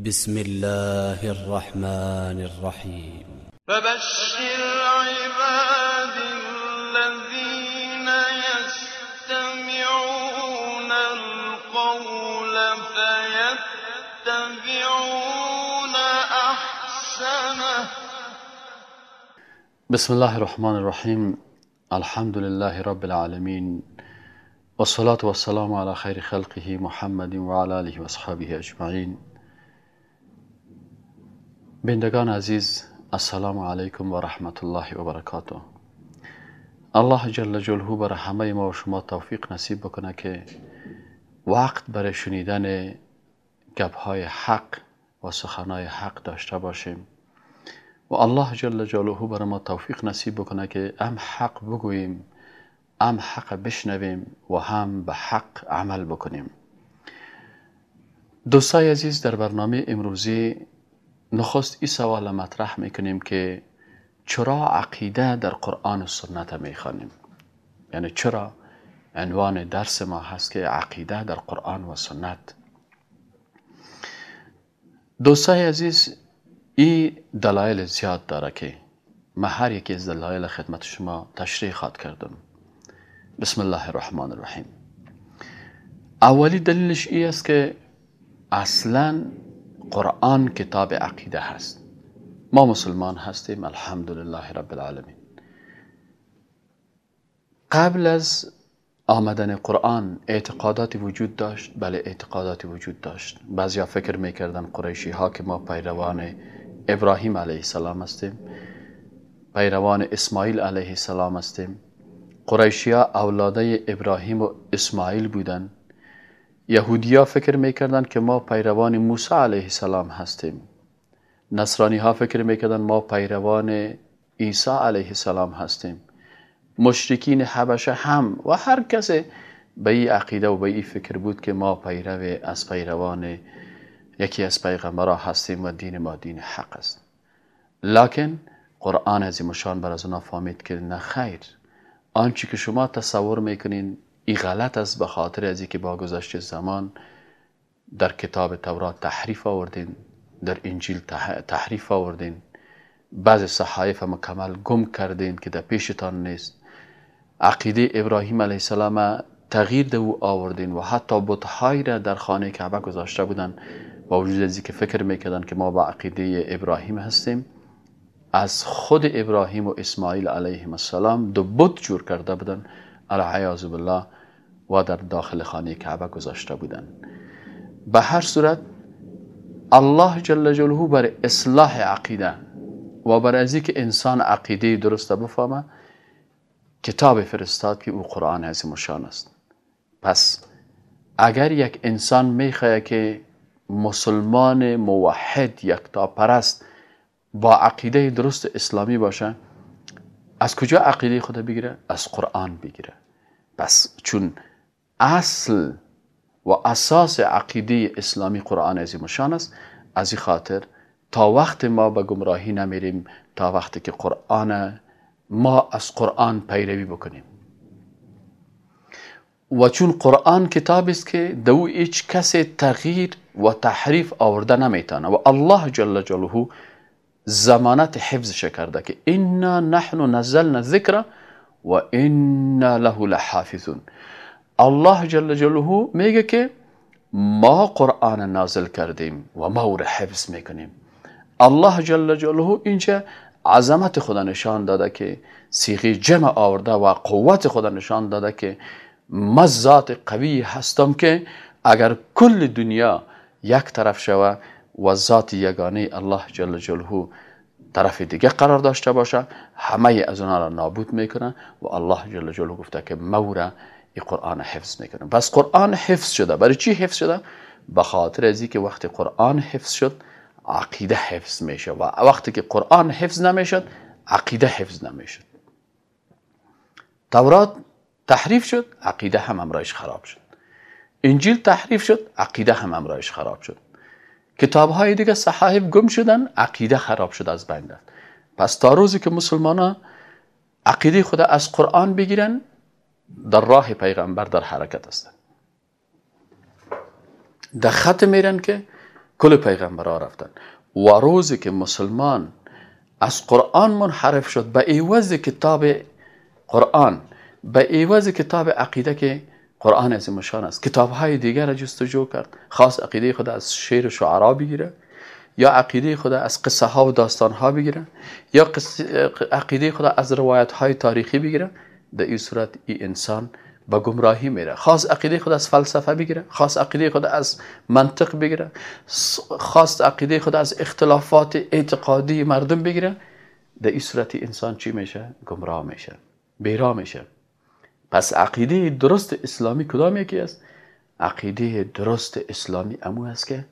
بسم الله الرحمن الرحيم. فبشر عباد الذين يستمعون القول فيتبعون أحسنه. بسم الله الرحمن الرحیم الحمد لله رب العالمین والصلاة والسلام على خير خلقه محمد وعلى آله و اصحابه اجمعین بندگان عزیز السلام علیکم و رحمت الله و برکاته الله جل جلاله بر همه ما و شما توفیق نصیب بکنه که وقت برای شنیدن گپهای حق و سخنهای حق داشته باشیم و الله جل جلاله بر ما توفیق نصیب بکنه که هم حق بگوییم هم حق بشنویم و هم به حق عمل بکنیم دوستای عزیز در برنامه امروزی نخست این سوال مطرح می‌کنیم که چرا عقیده در قرآن و سنت می‌خوانیم؟ یعنی چرا عنوان درس ما هست که عقیده در قرآن و سنت؟ دوستای عزیز این دلایل زیاد داره که من هر یکی از دلایل خدمت شما تشریح خواد کردم. بسم الله الرحمن الرحیم. اولی دلیلش ای است که اصلا قرآن کتاب عقیده هست. ما مسلمان هستیم الحمدلله رب العالمین. قبل از آمدن قرآن اعتقاداتی وجود داشت؟ بله اعتقاداتی وجود داشت. بعضیا فکر می‌کردن قریشی ها که ما پیروان ابراهیم علیه السلام هستیم پیروان اسماعیل علیه السلام هستیم. قریشی ها اولاده ابراهیم و اسماعیل بودن. یهودیا فکر می‌کردن که ما پیروان موسی علیه السلام هستیم. نصرانی ها فکر می‌کردن ما پیروان عیسی علیه السلام هستیم. مشرکین حبشه هم و هر کسی به این عقیده و به این فکر بود که ما پیرو از پیروان یکی از پیغمبرها هستیم و دین ما دین حق است. لکن قرآن از مشان بر از اونا فهمید که نه خیر. آنچه که شما تصور می‌کنین این غلط است به خاطر از که با گذشت زمان در کتاب تورات تحریف آوردین در انجیل تحریف آوردین. بعض صحایف مکمل گم کردین که در پیشتان نیست. عقیده ابراهیم علیه السلام تغییر ده او آوردین و حتی بتهایی را در خانه کعبه گذاشته بودن با وجود از که فکر می‌کردن که ما با عقیده ابراهیم هستیم از خود ابراهیم و اسماعیل علیهم السلام دو بت جور کرده بودن العیاذ بالله و در داخل خانه کعبه گذاشته بودن به هر صورت الله جل جلاله بر اصلاح عقیده و بر از که انسان عقیده درست بفهمه کتاب فرستاد که او قرآن عظیم شان است پس اگر یک انسان می‌خواه که مسلمان موحد یکتا پرست با عقیده درست اسلامی باشه از کجا عقیده خود بگیره؟ از قرآن بگیره پس چون اصل و اساس عقیده اسلامی قرآن عظیم شان است از این خاطر تا وقت ما به گمراهی نمیریم تا وقتی که قرآن ما از قرآن پیروی بکنیم. و چون قرآن کتاب است که دو هیچ کسی تغییر و تحریف آورده نمی‌تونه. و الله جل جلاله زمانت حفظش کرده که انا نحن نزلنا الذکر و أنا له لحافظون. الله جل جلاله میگه که ما قرآن نازل کردیم و ما را حفظ میکنیم. الله جل جلاله اینجا عظمت خدا نشان داده که سیغی جمع آورده و قوت خدا نشان داده که ما ذات قوی هستم که اگر کل دنیا یک طرف شوه و ذات یگانه الله جل جلاله طرف دیگه قرار داشته باشه. همه از اونها را نابود می‌کنه و الله جل جلاله گفته که مورا این قرآن حفظ می‌کنه پس قرآن حفظ شده. برای چی حفظ شده؟ به خاطر از که وقتی قرآن حفظ شد عقیده حفظ میشه و وقتی که قرآن حفظ نمی‌شد عقیده حفظ نمی‌شد. تورات تحریف شد عقیده هم امرایش خراب شد. انجیل تحریف شد عقیده هم امرایش خراب شد. کتاب های دیگه صحایف گم شدن عقیده خراب شد از بین رفت. پس تا روزی که مسلمان ها عقیده خود از قرآن بگیرن در راه پیغمبر در حرکت هستند در خط میرن که کل پیغمبرها رفتن. و روزی که مسلمان از قرآن منحرف شد به عوض کتاب قرآن به عوض کتاب عقیده که قرآن از مشان است. کتاب های دیگر را جستجو کرد. خواست عقیده خود از شعر و شعرا بگیره. یا عقیده خود از قصه ها و داستان ها بگیره. یا عقیده خود از روایت های تاریخی بگیره. در این صورت این انسان به گمراهی میره. خاص عقیده خود از فلسفه بگیره. خاص عقیده خود از منطق بگیره. خاص عقیده خود از اختلافات اعتقادی مردم بگیره. در این صورت انسان چی میشه؟ گمراه میشه. بیرا میشه. پس عقیده درست اسلامی کدام یکی است؟ عقیده درست اسلامی امو است که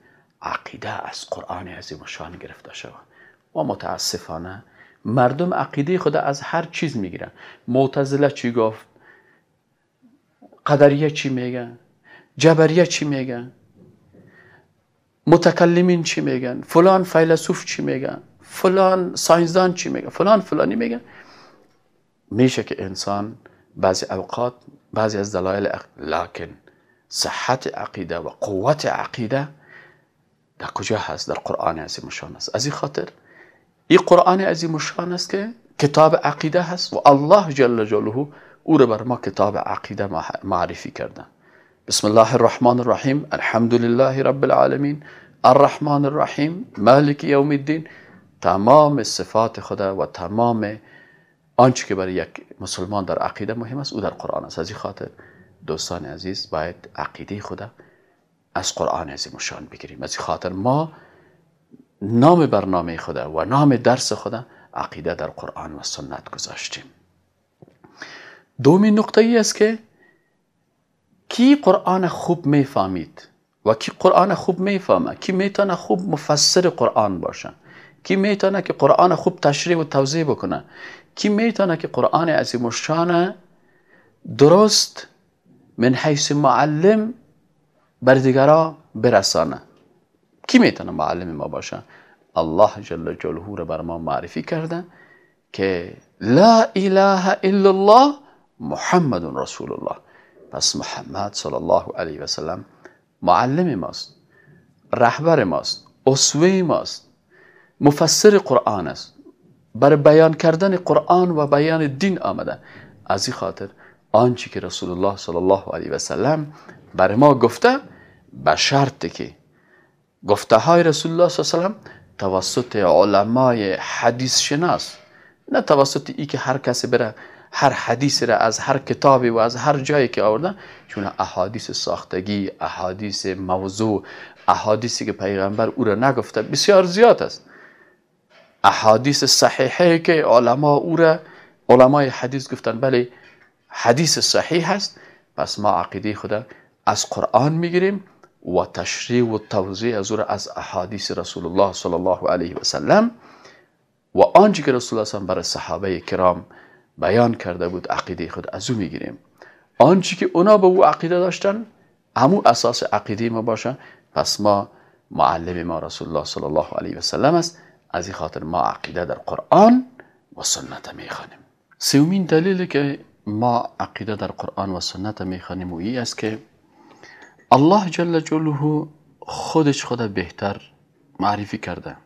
عقیده از قرآن عظیم و شان گرفته شود. و متاسفانه مردم عقیده خود از هر چیز می‌گیرن. معتزله چی گفت؟ قدریه چی میگن؟ جبریه چی میگن؟ متکلمین چی میگن؟ فلان فیلسوف چی میگن؟ فلان ساینسدان چی میگن؟ فلان فلانی میگن؟ میشه که انسان بعضی أوقات بعضی از دلایل لکن صحت عقیده و قوت عقیده در کجا هست؟ در قرآن عظیم شان است از این خاطر این قرآن عظیم شان است که کتاب عقیده هست و الله جل جلاله أو را بر ما کتاب عقیده کردن بسم الله الرحمن الرحیم. الحمد لله رب العالمین. الرحمن الرحیم. مالک یوم الدین. تمام صفات خدا و تمام آنچه که برای یک مسلمان در عقیده مهم است او در قرآن است. از این خاطر دوستان عزیز باید عقیده خدا از قرآن عظیم شان بگیریم. از این خاطر ما نام برنامه خدا و نام درس خدا عقیده در قرآن و سنت گذاشتیم. دومی نقطه ای است که کی قرآن خوب می‌فهمید و کی قرآن خوب می‌فهمه کی می‌تونه خوب مفسر قرآن باشه. کی می‌تونه که قرآن خوب تشریح و توضیح بکنه؟ کی می‌تونه که قرآن عظیم الشان درست من حیث معلم بر دیگرا برسانه؟ کی می‌تونه معلم ما باشه؟ الله جل جلاله را بر ما معرفی کرده که لا اله الا الله محمد رسول الله. پس محمد صلی الله علیه و سلم معلم ماست رهبر ماست اسوه ماست. مفسر قرآن است. برای بیان کردن قرآن و بیان دین آمده. از این خاطر آنچه که رسول الله صلی الله علیه و سلم بر ما گفته به شرط که گفته های رسول الله صلی الله علیه و توسط علمای حدیث شناس نه توسط ای که هر کسی بره هر حدیث را از هر کتابی و از هر جایی که آوردن چون احادیث ساختگی احادیث موضوع احادیثی که پیغمبر او را نگفته بسیار زیاد است. احادیث صحیحه که علما او را علمای حدیث گفتن بله حدیث صحیح هست. پس ما عقیده خدا از قرآن می‌گیریم و تشریح و توضیح از از احادیث رسول الله صلی الله علیه و سلم و آنچه که رسول الله برای صحابه کرام بیان کرده بود عقیده خود از او می‌گیریم. آنچه که اونا به او عقیده داشتن همو اساس عقیده ما باشه پس ما معلم ما رسول الله صلی الله علیه و سلم است. از این خاطر ما عقیده در قرآن و سنت می‌خوانیم. سومین دلیلی که ما عقیده در قرآن و سنت می‌خوانیم و است که الله جل جلاله خودش خود بهتر معرفی کرده.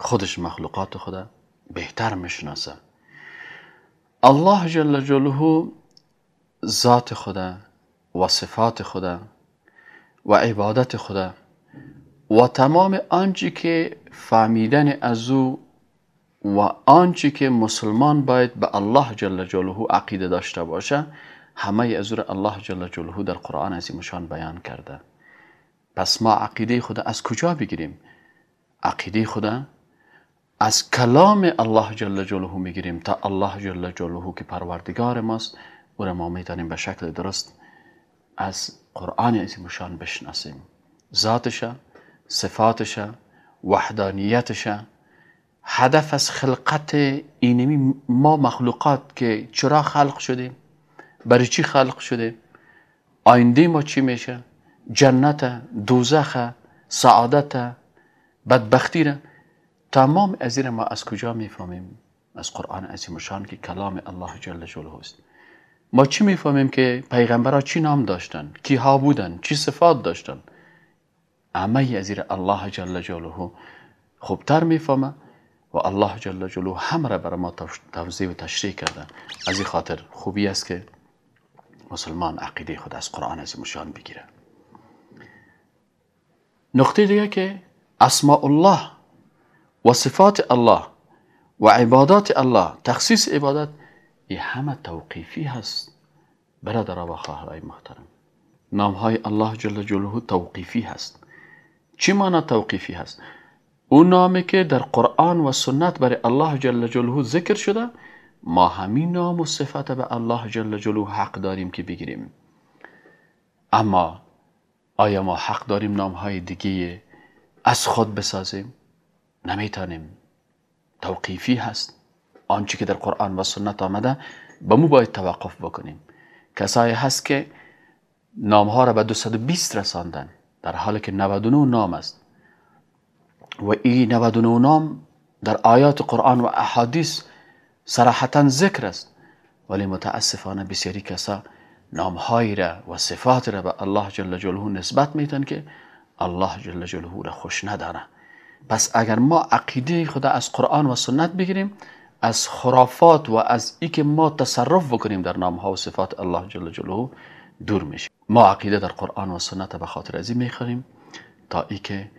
خودش مخلوقات خود بهتر می‌شناسه. الله جل جلاله ذات خدا و صفات خدا و عبادت خدا و تمام آنچه که فهمیدن از او و آنچه که مسلمان باید به الله جل جلاله عقیده داشته باشه همه از الله جل جلاله در قرآن عظیمشان بیان کرده. پس ما عقیده خدا از کجا بگیریم؟ عقیده خدا از کلام الله جل جلاله می‌گیریم تا الله جل جلاله که پروردگار ماست او را ما می‌تونیم به شکل درست از قرآن عظیمشان بشناسیم. ذاتش صفاتش وحدانیتش هدف از خلقت اینمی ما مخلوقات که چرا خلق شدیم برای چی خلق شده؟ آینده ما چی میشه؟ جنت دوزخ سعادت بدبختی را. تمام از این ما از کجا می‌فهمیم؟ از قرآن عظیم شان که کلام الله جل جلاله است. ما چی می‌فهمیم که پیغمبرها چی نام داشتن؟ کی ها بودن؟ چی صفات داشتن؟ همه از زیر الله جل جلاله. خوبتر می‌فهمه و الله جل جلاله همه را برای ما توضیح و تشریح کرده. از این خاطر خوبی است که مسلمان عقیده خود از قرآن از مشان بگیره. نقطه دیگه که اسماء الله و صفات الله و عبادات الله تخصیص عبادت این همه توقیفی هست. برادر و خواهرای محترم نام های الله جل جلاله توقیفی هست. چی معنی توقیفی هست؟ اون نامی که در قرآن و سنت برای الله جل جلاله ذکر شده ما همین نام و صفت به الله جل جلاله حق داریم که بگیریم. اما آیا ما حق داریم نام های دیگه از خود بسازیم؟ نمی‌تونیم. توقیفی هست. آنچه که در قرآن و سنت آمده به مو باید توقف بکنیم. کسایی هست که نام ها را به 220 رساندن. در حالی که 99 نام است. و این 99 نام در آیات قرآن و احادیث صراحتا ذکر است. ولی متاسفانه بسیاری کسا نامهایی را و صفات را به الله جل جلاله نسبت میتن که الله جل جلاله را خوش نداره پس اگر ما عقیده خدا از قرآن و سنت بگیریم از خرافات و از ای که ما تصرف بکنیم در نام ها و صفات الله جل جلاله دور میشیم. ما عقیده در قرآن و سنت به خاطر ازی می‌خوریم تا ای که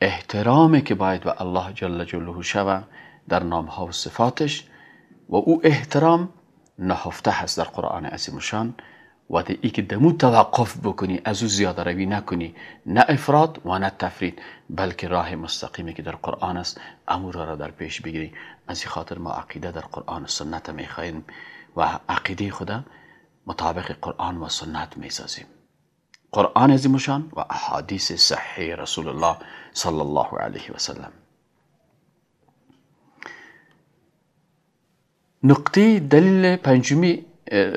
احترامی که باید به الله جل جلاله شوه در نام ها و صفاتش و او احترام نهفته هست در قرآن عظیم شان و ای که دمو توقف بکنی از او زیاده روی نکنی نه افراد و نه تفرید بلکه راه مستقیمی که در قرآن است امور را در پیش بگیری. از این خاطر ما عقیده در قرآن و سنت می‌خواهیم و عقیده خدا مطابق قرآن و سنت می‌سازیم. قرآن عظیمشان و احادیث صحیح رسول الله صلی الله علیه و سلم. نقطه دلیل پنجمی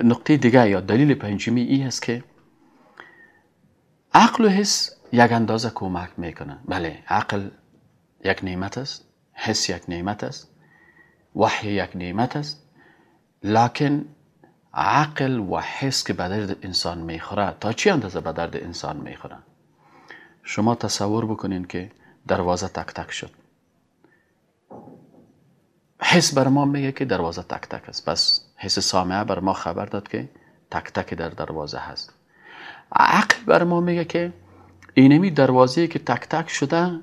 نقطه دیگه یا دلیل پنجمی ای است که عقل و حس یک اندازه کمک می‌کنه. بله عقل یک نعمت است حس یک نعمت است وحی یک نعمت است لکن عقل و حس که به درد انسان می‌خوره. تا چی اندازه به درد انسان می‌خوره؟ شما تصور بکنین که دروازه تک تک شد. حس بر ما میگه که دروازه تک تک است. پس حس سامعه بر ما خبر داد که تک تک در دروازه هست. عقل بر ما میگه که اینمی دروازه که تک تک شده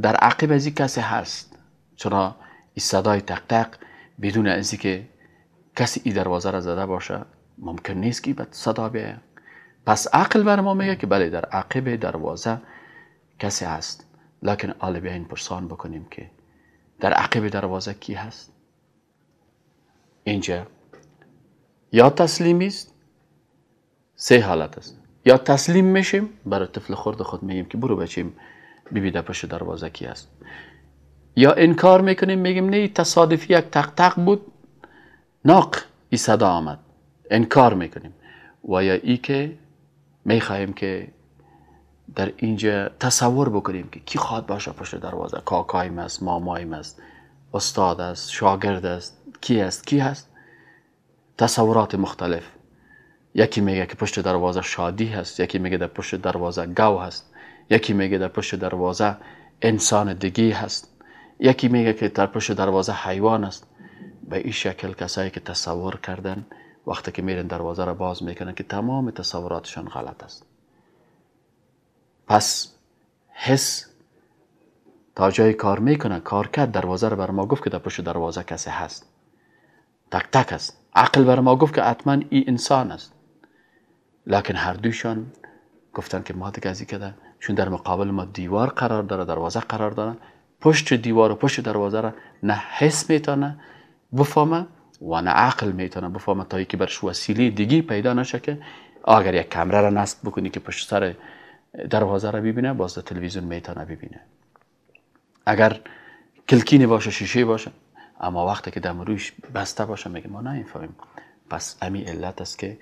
در عقب از کسی هست. چرا؟ این صدای تک تک بدون از که کسی این دروازه را زده باشه ممکن نیست که به صدا بیاید. پس عقل بر ما میگه که بله در عقب دروازه کسی هست. لکن آل بیاین پرسان بکنیم که در عقب دروازه کی هست؟ اینجا. یا تسلیمی است سه حالت است. یا تسلیم میشیم برای طفل خورد خود میگیم که برو بچیم بیبی در پشت دروازه کی است یا انکار می‌کنیم میگیم نه تصادفی یک تق تق بود. ناق ای صدا آمد. انکار می‌کنیم. و یا ای که می‌خواهیم که در اینجا تصور بکنیم که کی خواد باشه پشت دروازه. کاکایم است مامایم است استاد است شاگرد است. کی است؟ کی هست؟ تصورات مختلف. یکی میگه که پشت دروازه شادی هست یکی میگه در پشت دروازه گو هست یکی میگه در پشت دروازه انسان دیگی هست یکی میگه که در پشت دروازه حیوان است. به این شکل کسایی که تصور کردن وقتی که میرن دروازه را باز می‌کنن که تمام تصوراتشان غلط است. پس حس تا جای کار می‌کنه کار کرد دروازه رو بر ما گفت که در پشت دروازه کسی هست. تک تک است. عقل بر ما گفت که حتما این انسان است. لکن هر دوشان گفتن که ما دیگه ازی کده چون در مقابل ما دیوار قرار داره دروازه قرار داره پشت دیوار و پشت دروازه را نه حس می‌تونه بفهمه و نه عقل می‌تونه بفهمه تا که برش وسیله دیگی پیدا نشه که اگر یک کمره را نصب بکنی که پشت سر دروازه را ببینه باز تلویزیون می‌تونه ببینه. اگر کلکینی باشه شیشه باشه اما وقتی که دم روش بسته باشه میگه ما نمی‌فهمیم. پس امی علت است که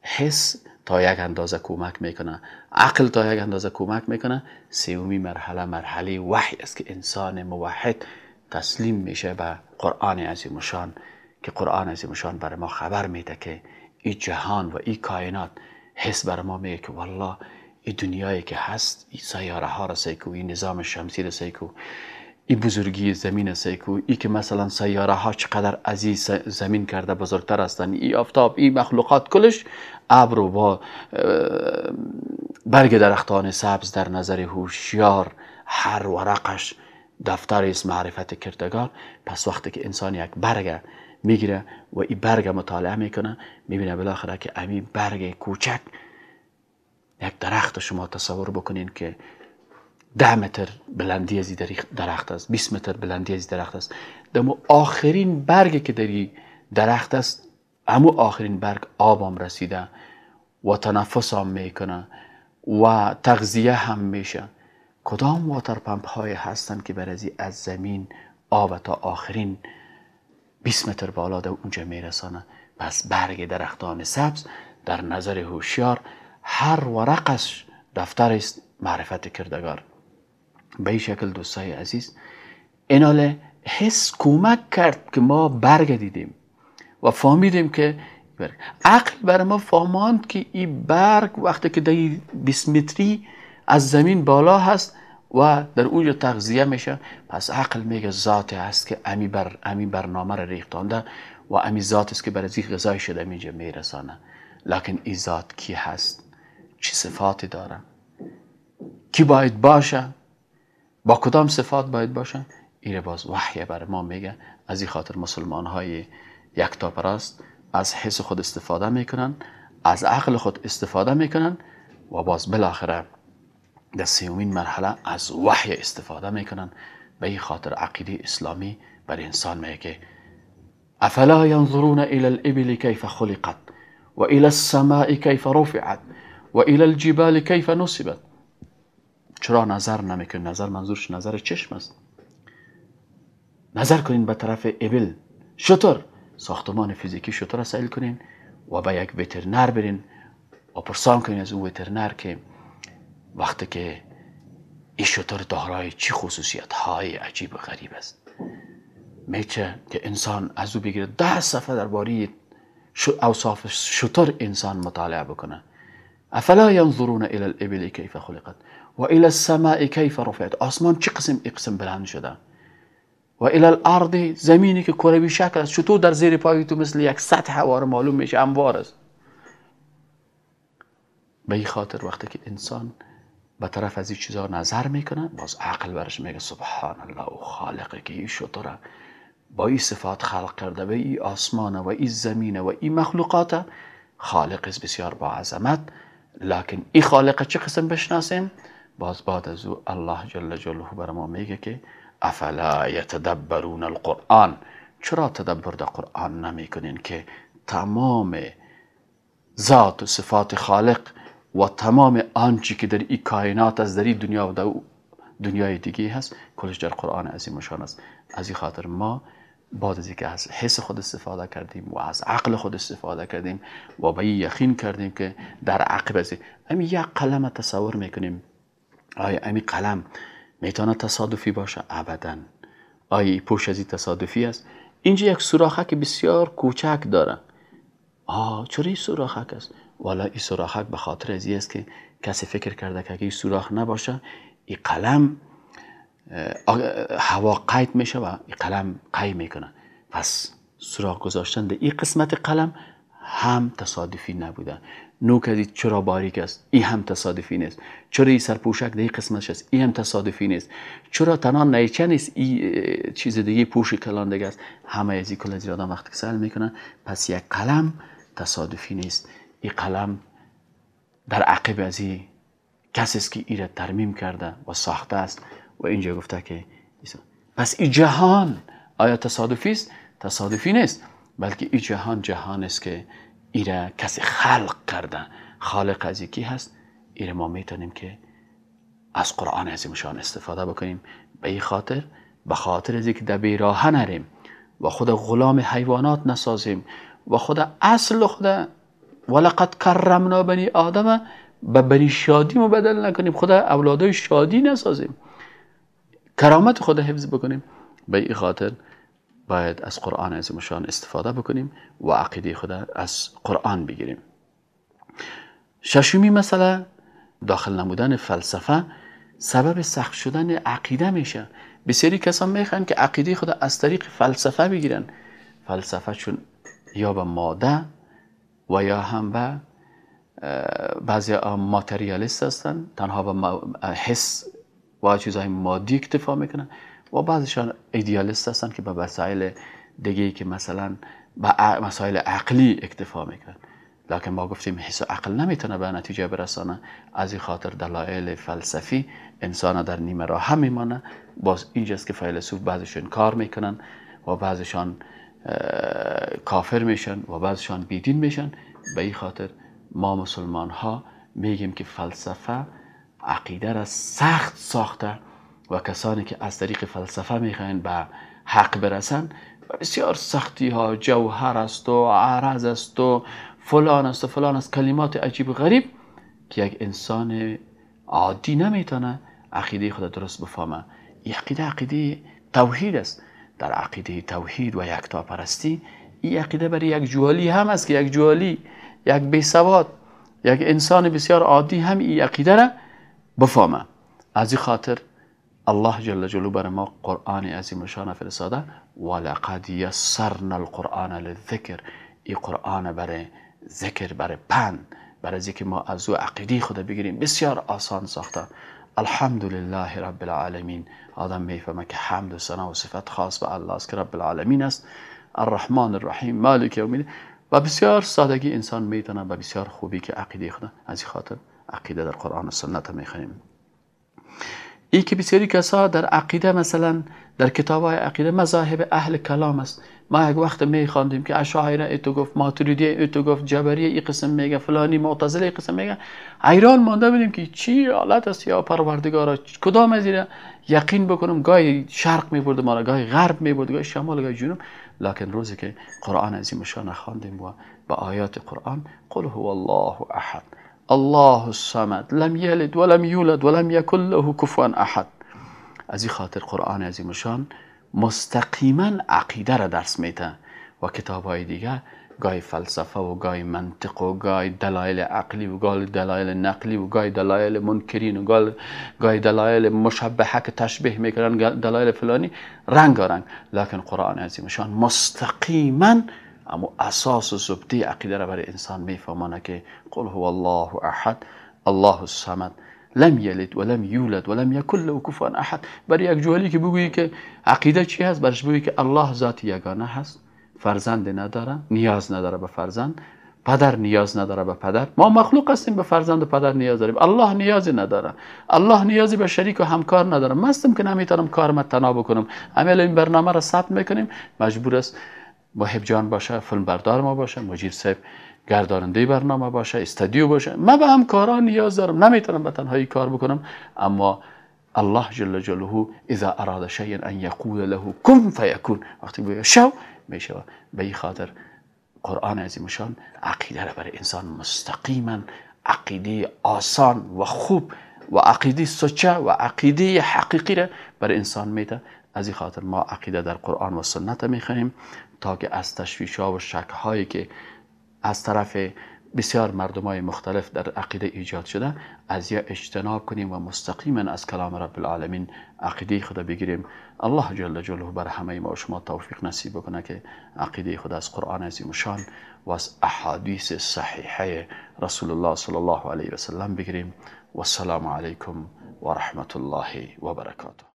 حس تا یک اندازه کمک می‌کنه. عقل تا یک اندازه کمک می‌کنه. سومی مرحله مرحله وحی است که انسان موحد تسلیم میشه به قرآن عظیم شان که قرآن عظیم شان برای ما خبر میده که این جهان و این کائنات حس بر ما میگه که والله این دنیایی که هست این سیاره ها را سیکو این نظام شمسی را سیکو این بزرگی زمین سیکو ای که مثلا سیاره ها چقدر از ای زمین کرده بزرگتر هستن ای آفتاب این مخلوقات کلش ابر و با برگ درختان سبز در نظر هوشیار هر ورقش دفتر است معرفت کردگار پس وقتی که انسان یک برگ می‌گیره و این برگ مطالعه می‌کنه می‌بینه بالاخره که امی برگ کوچک یک درخت شما تصور بکنین که ده متر بلندی از درخت است 20 متر بلندی از درخت است. دمو آخرین برگ که در درخت است امو آخرین برگ آبام رسیده و تنفس هم می‌کنه و تغذیه هم میشه. کدام واتر پمپ های هستند که برازی از زمین آب تا آخرین 20 متر بالا در اونجا میرسانه پس برگ درختان سبز در نظر هوشیار هر ورقش دفتر است معرفت کردگار به این شکل دوستای عزیز ایناله حس کمک کرد که ما برگ دیدیم و فهمیدیم که برگ. عقل بر ما فهماند که این برگ وقتی که در 20 متری از زمین بالا هست و در اونجا تغذیه میشه. پس عقل میگه ذات هست که امی, بر امی برنامه را ریختانده و امی ذات است که بر از غذای شده میجه میرسانه. لکن این ذات کی هست؟ چه صفاتی داره؟ کی باید باشه؟ با کدام صفات باید باشه؟ ایره باز وحی بر ما میگه. از این خاطر مسلمان های تا پراست از حس خود استفاده می‌کنن از عقل خود استفاده می‌کنن و باز بالاخره در سیومین مرحله از وحی استفاده می‌کنن به این خاطر عقیده اسلامی بر انسان میگه که افلا ينظرون الى الابل كيف خلقت و الى السماء كيف رفعت و الى الجبال كيف نصبت. چرا نظر نمی‌کنین نظر منظورش نظر چشم است. نظر کنین به طرف ابل. شطور. ساختمان فیزیکی شطور را سیل کنین و به یک وترنر برین. و پرسان کنین از اون وترنر که وقتی که این شطور دارای چی خصوصیت های عجیب و غریب است. میچه که انسان از او بگیره ده صفحه درباره اوصاف شطور انسان مطالعه بکنه. افلا ينظرون الى الابل كيف خلقت؟ و الى السماء كيف رفعت؟ آسمان چه قسم قسم بلند شده؟ و الى الارض زمینی که کروی شکل است. چطور در زیر پای تو مثل یک سطح هوا معلوم میشه انوار است. به خاطر وقتی که انسان به طرف از این چیزها نظر می‌کنه باز عقل برش میگه سبحان الله و خالقه که این شطوره. با این صفات خلق کرده و این آسمانه و این زمینه و این مخلوقات خالق بسیار با عظمت. لکن این خالق چه قسم بشناسیم؟ باز بعد از او الله جل جلاله بر ما میگه که افلا یتدبرون القرآن. چرا تدبر در قرآن نمی‌کنین که تمام ذات و صفات خالق و تمام آنچه که در این کائنات از در دنیا و در دنیای دیگه هست کلش در قرآن عظیم شان است. از این خاطر ما بعد از اینکه از حس خود استفاده کردیم و از عقل خود استفاده کردیم و به یقین کردیم که در عقب از همین یک قلم تصور می‌کنیم. آیا امی قلم می‌تونه تصادفی باشه؟ ابدا. آیا پوش از این تصادفی است؟ اینجا یک سوراخک بسیار کوچک داره آه چرا این سوراخک است؟ والا این سوراخک به خاطر از است که کسی فکر کرده که اگه این سوراخ نباشه این قلم هوا قید میشه و این قلم قی می‌کنه. پس سوراخ گذاشتن در این قسمت قلم هم تصادفی نبوده. نوک از چرا باریک است؟ این هم تصادفی نیست. چرا این سرپوشک در این قسمتش است؟ این هم تصادفی نیست. چرا تنها نیچه نیست؟ این چیز دیگه پوش کلان دیگه است. همه از این کل از آدم وقتی سل می‌کنن پس یک قلم تصادفی نیست. این قلم در عقب از این کسی است که ایره ترمیم کرده و ساخته است. و اینجا گفته که پس این جهان آیا تصادفی است؟ تصادفی نیست بلکه این جهان جهان است که ایره کسی خلق کرده. خالق از یکی هست؟ ایره ما می‌تونیم که از قرآن عظیمشان استفاده بکنیم. به این خاطر به خاطر از اینکه در بیراه نریم و خود غلام حیوانات نسازیم و خود اصل خود ولقد کرمنا بنی آدم به بنی شادی مبدل نکنیم. خود اولادای شادی نسازیم. کرامت خود حفظ بکنیم. به این خاطر باید از قرآن عظیمشان استفاده بکنیم و عقیده خود از قرآن بگیریم. ششمی مسئله داخل نمودن فلسفه سبب سخت شدن عقیده میشه. بسیاری کسان می‌خوان که عقیده خود از طریق فلسفه بگیرن. فلسفه چون یا به ماده و یا هم به بعضی ماتریالیست هستن تنها به حس و چیزهای مادی اکتفا می‌کنن و بعضیشان ایدیالیست هستن که به وسایل دیگه که مثلا به مسائل عقلی اکتفا می‌کنن. لکن ما گفتیم حس و عقل نمی‌تونه به نتیجه برسانه. از این خاطر دلایل فلسفی انسان در نیمه راه هم میمانه. باز اینجاست که فیلسوف بعضشون کار می‌کنن و بعضشان کافر میشن و بعضشان بیدین میشن. به این خاطر ما مسلمان ها میگیم که فلسفه عقیده را سخت ساخته و کسانی که از طریق فلسفه می‌خواین به حق برسن بسیار سختی ها جوهر است و عرض است و فلان است و فلان است. کلمات عجیب و غریب که یک انسان عادی نمی‌تونه عقیده خود درست بفهمه. این عقیده عقیده توحید است. در عقیده توحید و یک پرستی این عقیده برای یک جوالی هم است که یک جوالی یک بیسواد یک انسان بسیار عادی هم این عقیده را بفهمه. از این خاطر الله جل جلاله بر ما قرآن عظیم شان فرستاده ولقد یسرنا القرآن للذکر این قرآن برای ذکر برای پند برای که ما از او عقیده خود بگیریم بسیار آسان ساخته. الحمدلله رب العالمین آدم می‌فهمه که حمد و ثنا و صفت خاص به الله است که رب العالمین است الرحمن الرحیم مالک یوم و بسیار سادگی انسان می‌تونه و بسیار خوبی که عقیده خود از این خاطر عقیده در قرآن و سنت می‌خوانیم ای که بسیاری کسا در عقیده مثلا در کتاب های عقیده مذاهب اهل کلام است ما یک وقت می خواندیم که اشاعره ایتو گفت ماتریدی ایتو گفت جبری ای قسم میگه فلانی معتزله ای قسم میگه. حیران مانده بودیم که چی حالت است یا پروردگارا؟ کدام از یقین بکنم گاهی شرق می برد ما گاهی غرب می برد گاهی شمال گاهی جنوب. لکن روزی که قرآن عظیم شان خواندیم و با آیات قرآن قل هو الله احد. الله الصمد. لم یلد ولم یولد ولم یکن له کفوا احد. از این خاطر قرآن عظیم شان مستقیما عقیده را درس میده و کتاب های دیگه گاهی فلسفه و گاهی منطق و گاهی دلایل عقلی و گاهی دلایل نقلی و گاهی دلایل منکرین و گاهی دلایل مشبهه که تشبیه می‌کنن دلایل فلانی. رنگ رنگ. لکن قرآن عظیمشان مستقیما اما اساس و زبده عقیده را برای انسان میفهمانه که قل هو الله احد الله الصمد. لم یلد ولم یولد ولم یکن له کفوا احد برای یک جوالی که بگویی که عقیده چی هست؟ برش بگویی که الله ذات یگانه هست. فرزند نداره نیاز نداره به فرزند. پدر نیاز نداره به پدر. ما مخلوق هستیم به فرزند و پدر نیاز داریم. الله نیازی نداره. الله نیازی به شریک و همکار نداره. مستم که نمی‌تونم کارم تنا بکنم. عمل این برنامه را ثبت می‌کنیم. مجبور است محب جان باشه فیلم بردار ما باشه مجیر صاحب گرداننده برنامه باشه استودیو باشه. من به همکاران نیاز دارم. نمی‌تونم به تنهایی کار بکنم اما الله جل جلاله اذا اراد شيئا ان يقول له كن فيكون وقتی بگه شو میشه به این خاطر قرآن عظیمشان عقیده را برای انسان مستقیما عقیده آسان و خوب و عقیده سچه و عقیده حقیقی را برای انسان میده. از این خاطر ما عقیده در قرآن و سنت می‌خوانیم تا که از تشویش ها و شک هایی که از طرف بسیار مردم های مختلف در عقیده ایجاد شده از یا اجتناب کنیم و مستقیما از کلام رب العالمین عقیده خدا بگیریم. الله جل جلاله بر همه ما و شما توفیق نصیب بکنه که عقیده خدا از قرآن عظیم شان و از احادیث صحیحه رسول الله صلی الله علیه و سلم بگیریم. و السلام علیکم و رحمت الله و برکاته.